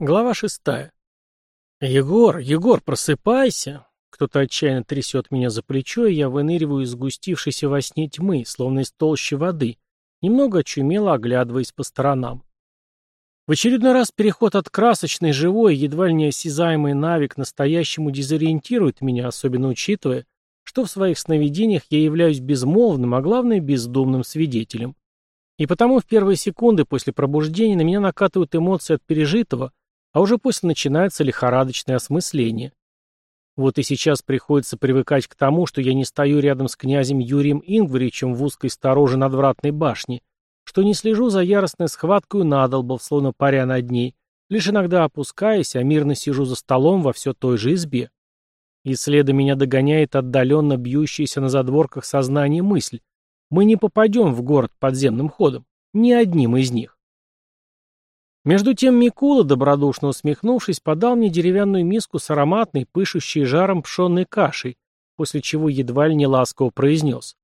Глава шестая. «Егор, Егор, просыпайся!» Кто-то отчаянно трясет меня за плечо, и я выныриваю из сгустившейся во сне тьмы, словно из толщи воды, немного очумело оглядываясь по сторонам. В очередной раз переход от красочной, живой, едва ли не осязаемой нави к настоящему дезориентирует меня, особенно учитывая, что в своих сновидениях я являюсь безмолвным, а главное бездумным свидетелем. И потому в первые секунды после пробуждения на меня накатывают эмоции от пережитого, а уже после начинается лихорадочное осмысление. Вот и сейчас приходится привыкать к тому, что я не стою рядом с князем Юрием Ингваричем в узкой стороже надвратной башни, что не слежу за яростной схваткой надолбов, словно паря над ней, лишь иногда опускаясь, а мирно сижу за столом во все той же избе. И следом меня догоняет отдаленно бьющаяся на задворках сознание мысль. Мы не попадем в город подземным ходом. Ни одним из них. Между тем Микула, добродушно усмехнувшись, подал мне деревянную миску с ароматной, пышущей жаром пшенной кашей, после чего едва ли не ласково произнес.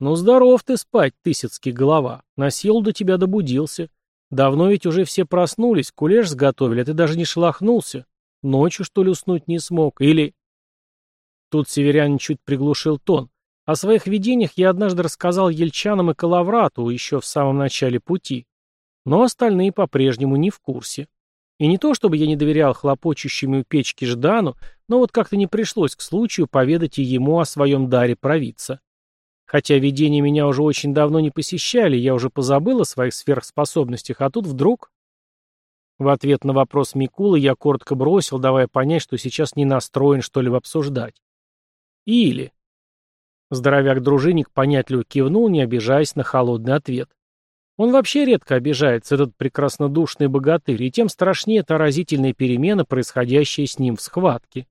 «Ну, здоров ты спать, тысяцкий голова. На силу до тебя добудился. Давно ведь уже все проснулись, кулеш сготовили, а ты даже не шелохнулся. Ночью, что ли, уснуть не смог? Или...» Тут северянин чуть приглушил тон. О своих видениях я однажды рассказал ельчанам и Калаврату еще в самом начале пути. Но остальные по-прежнему не в курсе. И не то, чтобы я не доверял хлопочущему у печки Ждану, но вот как-то не пришлось к случаю поведать и ему о своем даре провидца. Хотя видения меня уже очень давно не посещали, я уже позабыл о своих сверхспособностях, а тут вдруг... В ответ на вопрос Микулы я коротко бросил, давая понять, что сейчас не настроен что-либо обсуждать. Или... Здоровяк-дружинник понятливо кивнул, не обижаясь на холодный ответ. Он вообще редко обижается, этот прекраснодушный богатырь, и тем страшнее та разительная перемена, происходящая с ним в схватке.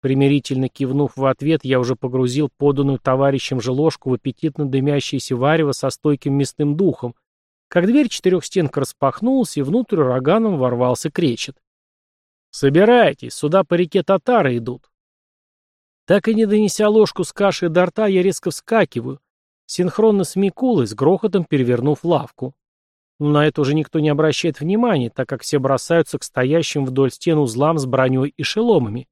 Примирительно кивнув в ответ, я уже погрузил поданную товарищем же ложку в аппетитно дымящееся варево со стойким мясным духом, как дверь четырехстенка распахнулась, и внутрь ураганом ворвался кречет. «Собирайтесь, сюда по реке татары идут». Так и не донеся ложку с кашей до рта, я резко вскакиваю, синхронно с Микулой, с грохотом перевернув лавку. Но на это уже никто не обращает внимания, так как все бросаются к стоящим вдоль стен узлам с броней и шеломами.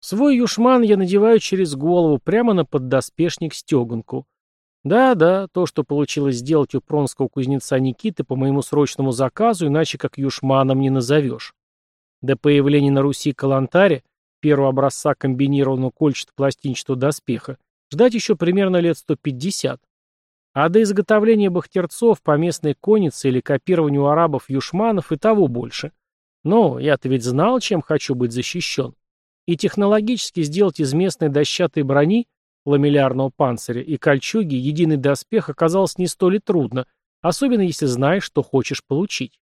Свой юшман я надеваю через голову, прямо на поддоспешник стеганку. Да-да, то, что получилось сделать у пронского кузнеца Никиты по моему срочному заказу, иначе как юшманом не назовешь. До появления на Руси калантаре, первого образца комбинированного кольчато-пластинчатого доспеха, Ждать еще примерно лет 150. А до изготовления бахтерцов по местной коннице или копированию арабов юшманов и того больше. Но я-то ведь знал, чем хочу быть защищен. И технологически сделать из местной дощатой брони, ламеллярного панциря и кольчуги единый доспех оказалось не столь и трудно, особенно если знаешь, что хочешь получить.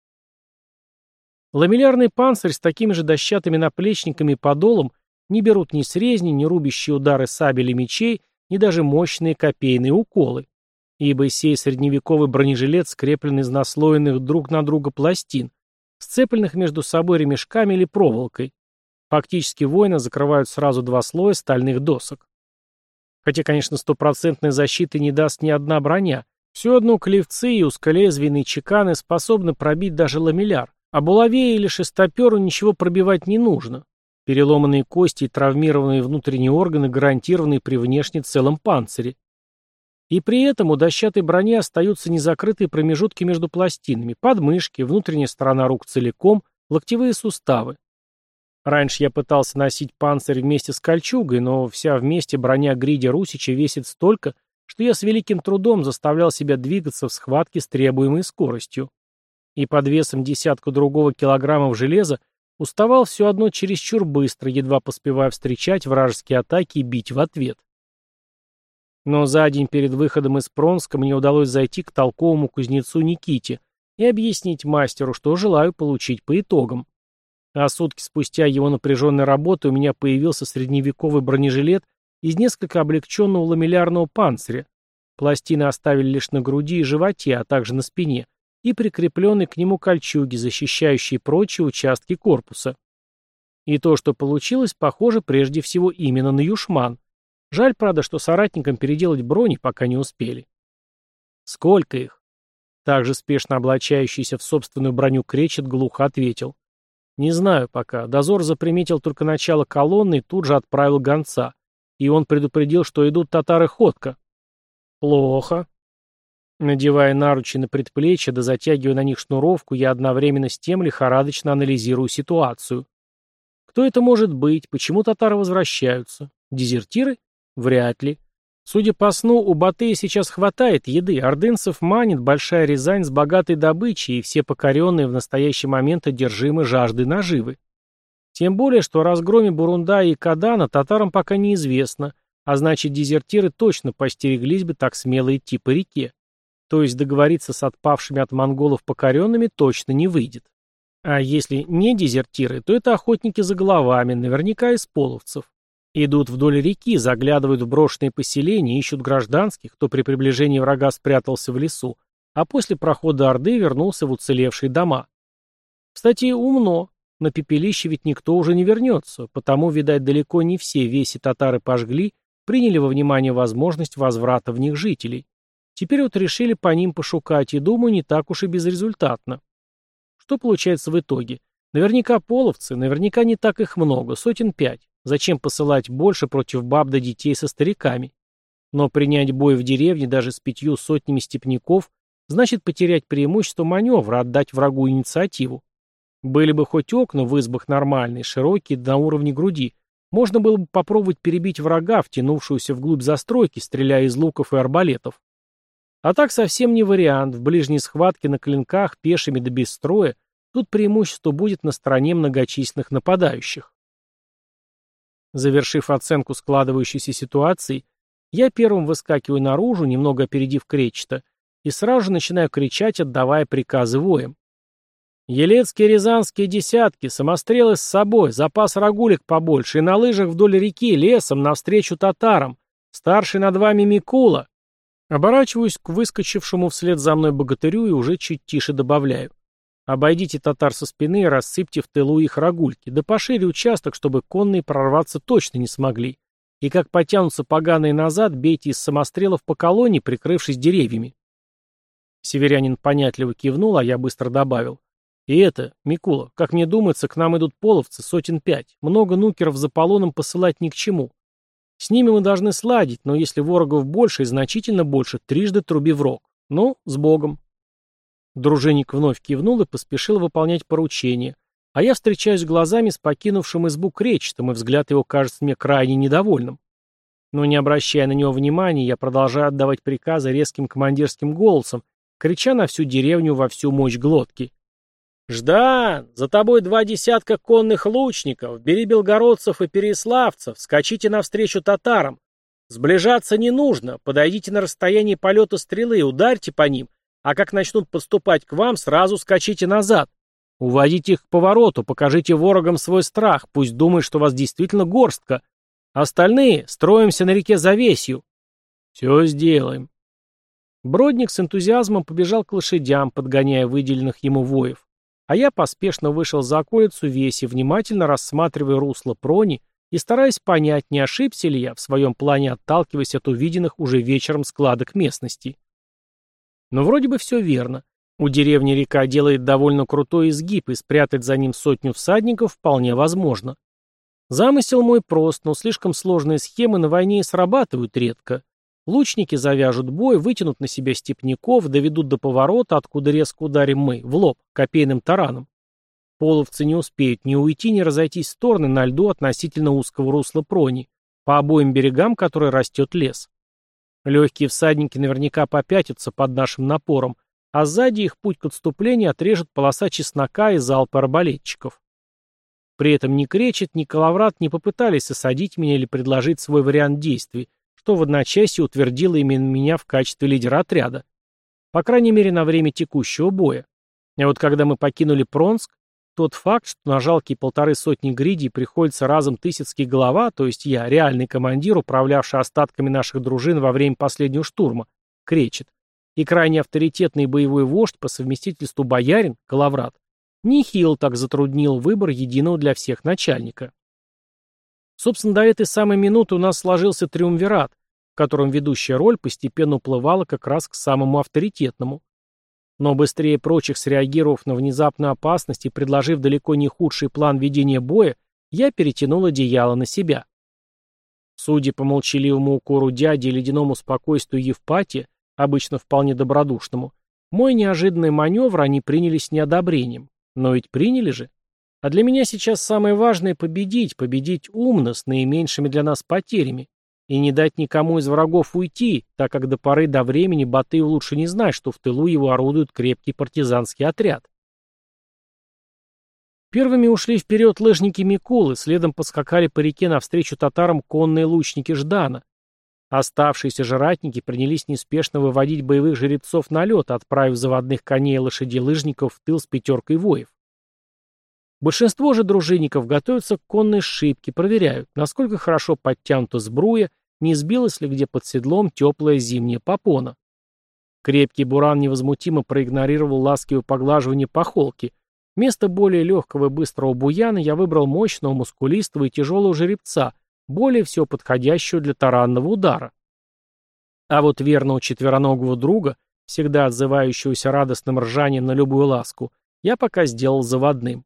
Ламеллярный панцирь с такими же дощатыми наплечниками и подолом не берут ни срезни, ни рубящие удары сабель и мечей, ни даже мощные копейные уколы, ибо сей средневековый бронежилет скреплен из наслоенных друг на друга пластин, сцепленных между собой ремешками или проволокой. Фактически воина закрывают сразу два слоя стальных досок. Хотя, конечно, стопроцентной защиты не даст ни одна броня. Все одно клевцы и узколезвийные чеканы способны пробить даже ламелляр, а булаве или шестоперу ничего пробивать не нужно. Переломанные кости и травмированные внутренние органы гарантированы при внешне целом панцире. И при этом у дощатой брони остаются незакрытые промежутки между пластинами, подмышки, внутренняя сторона рук целиком, локтевые суставы. Раньше я пытался носить панцирь вместе с кольчугой, но вся вместе броня Гриди Русича весит столько, что я с великим трудом заставлял себя двигаться в схватке с требуемой скоростью. И под весом десятку другого килограммов железа Уставал все одно чересчур быстро, едва поспевая встречать вражеские атаки и бить в ответ. Но за день перед выходом из Пронска мне удалось зайти к толковому кузнецу Никите и объяснить мастеру, что желаю получить по итогам. А сутки спустя его напряженной работы у меня появился средневековый бронежилет из несколько облегченного ламеллярного панциря. Пластины оставили лишь на груди и животе, а также на спине, и прикрепленной к нему кольчуги, защищающие прочие участки корпуса. И то, что получилось, похоже прежде всего именно на юшман. Жаль, правда, что соратникам переделать брони пока не успели. Сколько их? Также спешно облачающийся в собственную броню кречет глухо ответил. «Не знаю пока. Дозор заприметил только начало колонны и тут же отправил гонца. И он предупредил, что идут татары-ходка». «Плохо». Надевая наручи на предплечье, да затягивая на них шнуровку, я одновременно с тем лихорадочно анализирую ситуацию. Кто это может быть? Почему татары возвращаются? Дезертиры? Вряд ли. Судя по сну, у Батыя сейчас хватает еды, ордынцев манит большая Рязань с богатой добычей, и все покоренные в настоящий момент одержимы жаждой наживы. Тем более, что о разгроме Бурунда и Кадана татарам пока неизвестно, а значит дезертиры точно постереглись бы так смело идти по реке. То есть договориться с отпавшими от монголов покоренными точно не выйдет. А если не дезертиры, то это охотники за головами, наверняка из половцев. Идут вдоль реки, заглядывают в брошенные поселения, ищут гражданских, кто при приближении врага спрятался в лесу, а после прохода Орды вернулся в уцелевшие дома. Кстати, умно. На пепелище ведь никто уже не вернется, потому, видать, далеко не все веси татары пожгли, приняли во внимание возможность возврата в них жителей. Теперь вот решили по ним пошукать, и, думаю, не так уж и безрезультатно. Что получается в итоге? Наверняка половцы, наверняка не так их много, сотен пять. Зачем посылать больше против баб да детей со стариками? Но принять бой в деревне даже с пятью сотнями степняков значит потерять преимущество маневра, отдать врагу инициативу. Были бы хоть окна в избах нормальные, широкие, на уровне груди, можно было бы попробовать перебить врага, втянувшуюся вглубь застройки, стреляя из луков и арбалетов. А так совсем не вариант. В ближней схватке на клинках, пешими да без строя, тут преимущество будет на стороне многочисленных нападающих. Завершив оценку складывающейся ситуации, я первым выскакиваю наружу, немного опередив кречета, и сразу же начинаю кричать, отдавая приказы воям. Елецкие рязанские десятки, самострелы с собой, запас рагулек побольше, и на лыжах вдоль реки, лесом, навстречу татарам. Старший над вами Микула. Оборачиваюсь к выскочившему вслед за мной богатырю и уже чуть тише добавляю. Обойдите татар со спины и рассыпьте в тылу их рогульки, да пошире участок, чтобы конные прорваться точно не смогли. И как потянутся поганые назад, бейте из самострелов по колонне, прикрывшись деревьями. Северянин понятливо кивнул, а я быстро добавил. И это, Микула, как мне думается, к нам идут половцы сотен пять. Много нукеров за полоном посылать ни к чему. С ними мы должны сладить, но если ворогов больше и значительно больше, трижды труби в рог. Ну, с Богом. Дружинник вновь кивнул и поспешил выполнять поручение, а я встречаюсь глазами с покинувшим избу кречетом, и взгляд его кажется мне крайне недовольным. Но не обращая на него внимания, я продолжаю отдавать приказы резким командирским голосом, крича на всю деревню во всю мощь глотки. «Ждан, за тобой два десятка конных лучников, бери белгородцев и переславцев, скачите навстречу татарам. Сближаться не нужно, подойдите на расстояние полета стрелы, ударьте по ним, а как начнут подступать к вам, сразу скачите назад. Уводите их к повороту, покажите ворогам свой страх, пусть думают, что вас действительно горстка. Остальные строимся на реке Завесью. Все сделаем. Бродник с энтузиазмом побежал к лошадям, подгоняя выделенных ему воев. А я поспешно вышел за околицу Веси, внимательно рассматривая русло прони и стараясь понять, не ошибся ли я в своем плане, отталкиваясь от увиденных уже вечером складок местности. Но вроде бы все верно. У деревни река делает довольно крутой изгиб, и спрятать за ним сотню всадников вполне возможно. Замысел мой прост, но слишком сложные схемы на войне и срабатывают редко. Лучники завяжут бой, вытянут на себя степняков, доведут до поворота, откуда резко ударим мы, в лоб, копейным тараном. Половцы не успеют ни уйти, ни разойтись в стороны на льду относительно узкого русла прони, по обоим берегам которой растет лес. Легкие всадники наверняка попятятся под нашим напором, а сзади их путь к отступлению отрежет полоса чеснока и залпы арбалетчиков. При этом ни Кречет, ни Калаврат не попытались осадить меня или предложить свой вариант действий, что в одночасье утвердило именно меня в качестве лидера отряда. По крайней мере, на время текущего боя. А вот когда мы покинули Пронск, тот факт, что на жалкие полторы сотни гридей приходится разом Тысяцкий голова, то есть я, реальный командир, управлявший остатками наших дружин во время последнего штурма, кречет, и крайне авторитетный боевой вождь по совместительству боярин, Калаврат, нехил так затруднил выбор единого для всех начальника. Собственно, до этой самой минуты у нас сложился триумвират, в котором ведущая роль постепенно уплывала как раз к самому авторитетному. Но быстрее прочих среагировав на внезапную опасность и предложив далеко не худший план ведения боя, я перетянул одеяло на себя. Судя по молчаливому укору дяди и ледяному спокойствию Евпатия, обычно вполне добродушному, мой неожиданный маневр они приняли с неодобрением. Но ведь приняли же. А для меня сейчас самое важное — победить, победить умно, с наименьшими для нас потерями. И не дать никому из врагов уйти, так как до поры до времени Батыев лучше не знать, что в тылу его орудует крепкий партизанский отряд. Первыми ушли вперед лыжники Микулы, следом подскакали по реке навстречу татарам конные лучники Ждана. Оставшиеся же принялись неспешно выводить боевых жеребцов на лед, отправив заводных коней и лошадей лыжников в тыл с пятеркой воев. Большинство же дружинников готовятся к конной шибке, проверяют, насколько хорошо подтянута сбруя, не сбилась ли где под седлом теплая зимняя попона. Крепкий буран невозмутимо проигнорировал ласковое поглаживание по холке, Вместо более легкого и быстрого буяна я выбрал мощного, мускулистого и тяжелого жеребца, более всего подходящего для таранного удара. А вот верного четвероногого друга, всегда отзывающегося радостным ржанием на любую ласку, я пока сделал заводным.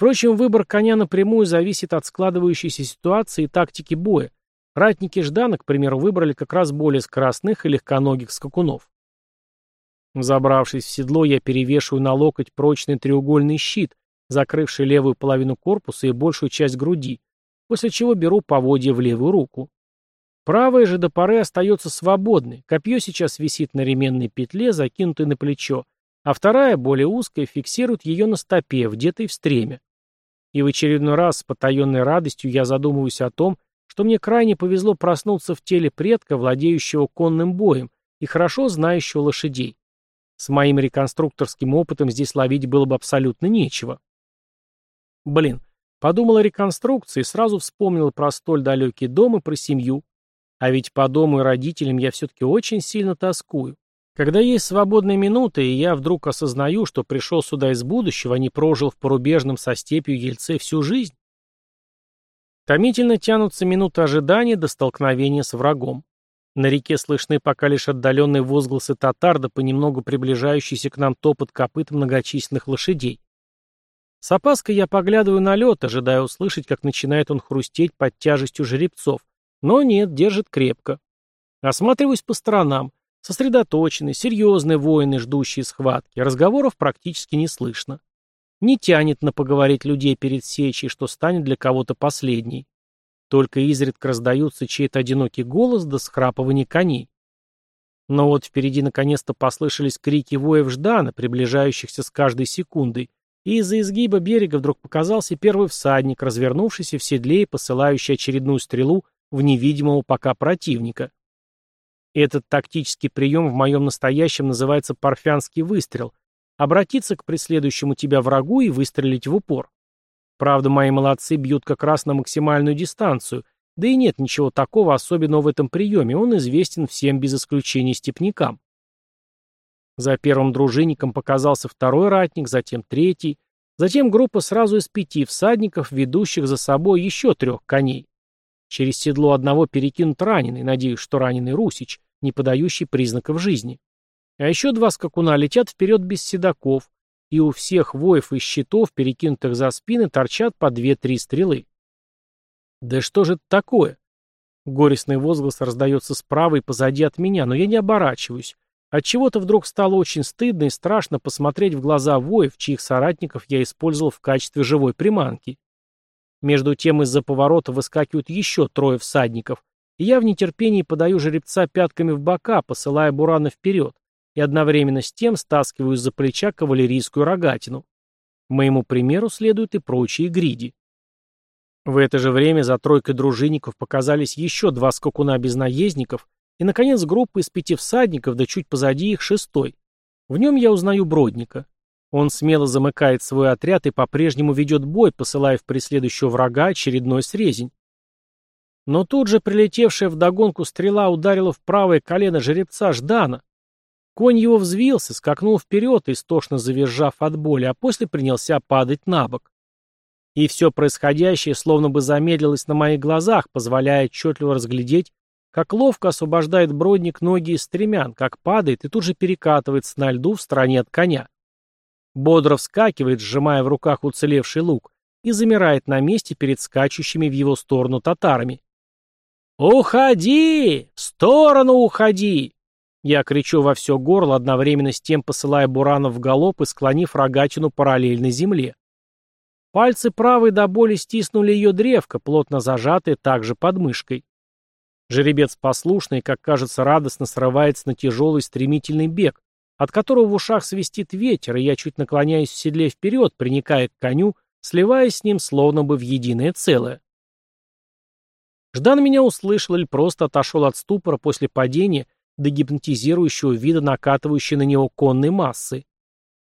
Впрочем, выбор коня напрямую зависит от складывающейся ситуации и тактики боя. Ратники Ждана, к примеру, выбрали как раз более скоростных и легконогих скакунов. Забравшись в седло, я перевешиваю на локоть прочный треугольный щит, закрывший левую половину корпуса и большую часть груди, после чего беру поводья в левую руку. Правая же до поры остается свободной, копье сейчас висит на ременной петле, закинутой на плечо, а вторая, более узкая, фиксирует ее на стопе, вдетой в стремя. И в очередной раз с потаенной радостью я задумываюсь о том, что мне крайне повезло проснуться в теле предка, владеющего конным боем и хорошо знающего лошадей. С моим реконструкторским опытом здесь ловить было бы абсолютно нечего. Блин, подумал о реконструкции, сразу вспомнил про столь далекий дом и про семью. А ведь по дому и родителям я все-таки очень сильно тоскую. Когда есть свободные минуты, и я вдруг осознаю, что пришел сюда из будущего, а не прожил в порубежном со степью Ельце всю жизнь. Томительно тянутся минуты ожидания до столкновения с врагом. На реке слышны пока лишь отдаленные возгласы татар, да понемногу приближающийся к нам топот копыт многочисленных лошадей. С опаской я поглядываю на лед, ожидая услышать, как начинает он хрустеть под тяжестью жеребцов. Но нет, держит крепко. Осматриваюсь по сторонам. Сосредоточенные, серьезные воины, ждущие схватки. Разговоров практически не слышно. Не тянет на поговорить людей перед сечей, что станет для кого-то последней. Только изредка раздаются чей-то одинокий голос до да схрапывания коней. Но вот впереди наконец-то послышались крики воев Ждана, приближающихся с каждой секундой, и из-за изгиба берега вдруг показался первый всадник, развернувшийся в седле и посылающий очередную стрелу в невидимого пока противника. Этот тактический прием в моем настоящем называется парфянский выстрел — обратиться к преследующему тебя врагу и выстрелить в упор. Правда, мои молодцы бьют как раз на максимальную дистанцию, да и нет ничего такого особенного в этом приеме, он известен всем без исключения степнякам. За первым дружинником показался второй ратник, затем третий, затем группа сразу из пяти всадников, ведущих за собой еще трех коней. Через седло одного перекинут раненый, надеюсь, что раненый Русич, не подающий признаков жизни. А еще два скакуна летят вперед без седаков, и у всех воев и щитов, перекинутых за спины, торчат по две-три стрелы. «Да что же это такое?» Горестный возглас раздается справа и позади от меня, но я не оборачиваюсь. Отчего-то вдруг стало очень стыдно и страшно посмотреть в глаза воев, чьих соратников я использовал в качестве живой приманки. Между тем из-за поворота выскакивают еще трое всадников, и я в нетерпении подаю жеребца пятками в бока, посылая Бурана вперед и одновременно с тем стаскиваю из-за плеча кавалерийскую рогатину. Моему примеру следуют и прочие гриди. В это же время за тройкой дружинников показались еще два скакуна без наездников и, наконец, группа из пяти всадников, да чуть позади их шестой. В нем я узнаю Бродника. Он смело замыкает свой отряд и по-прежнему ведет бой, посылая в преследующего врага очередной срезень. Но тут же прилетевшая вдогонку стрела ударила в правое колено жеребца Ждана. Конь его взвился, скакнул вперед, истошно завизжав от боли, а после принялся падать на бок. И все происходящее словно бы замедлилось на моих глазах, позволяя отчетливо разглядеть, Как ловко освобождает Бродник ноги из стремян, как падает и тут же перекатывается на льду в стороне от коня. Бодро вскакивает, сжимая в руках уцелевший лук, и замирает на месте перед скачущими в его сторону татарами. «Уходи! В сторону уходи!» Я кричу во все горло, одновременно с тем посылая Буранов в галоп и склонив рогатину параллельно земле. Пальцы правой до боли стиснули ее древко, плотно зажатое также под мышкой. Жеребец послушный, как кажется, радостно срывается на тяжелый стремительный бег, от которого в ушах свистит ветер, и я чуть наклоняюсь в седле вперед, приникая к коню, сливаясь с ним словно бы в единое целое. Ждан меня услышал или просто отошел от ступора после падения до гипнотизирующего вида накатывающей на него конной массы.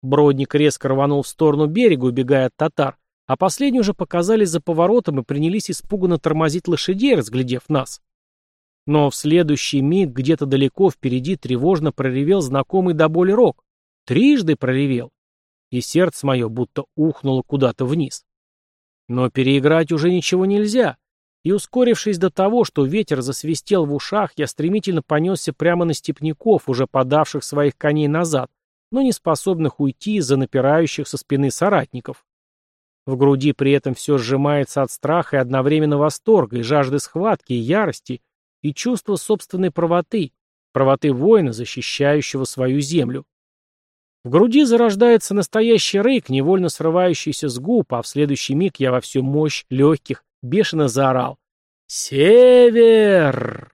Бродник резко рванул в сторону берега, убегая от татар, а последние уже показались за поворотом и принялись испуганно тормозить лошадей, разглядев нас. Но в следующий миг где-то далеко впереди тревожно проревел знакомый до боли рог. Трижды проревел. И сердце мое будто ухнуло куда-то вниз. Но переиграть уже ничего нельзя. И, ускорившись до того, что ветер засвистел в ушах, я стремительно понесся прямо на степняков, уже подавших своих коней назад, но не способных уйти из-за напирающих со спины соратников. В груди при этом все сжимается от страха и одновременно восторга, и жажды схватки, и ярости, и чувства собственной правоты, правоты воина, защищающего свою землю. В груди зарождается настоящий рык, невольно срывающийся с губ, а в следующий миг я во всю мощь легких бешено заорал. «Север!»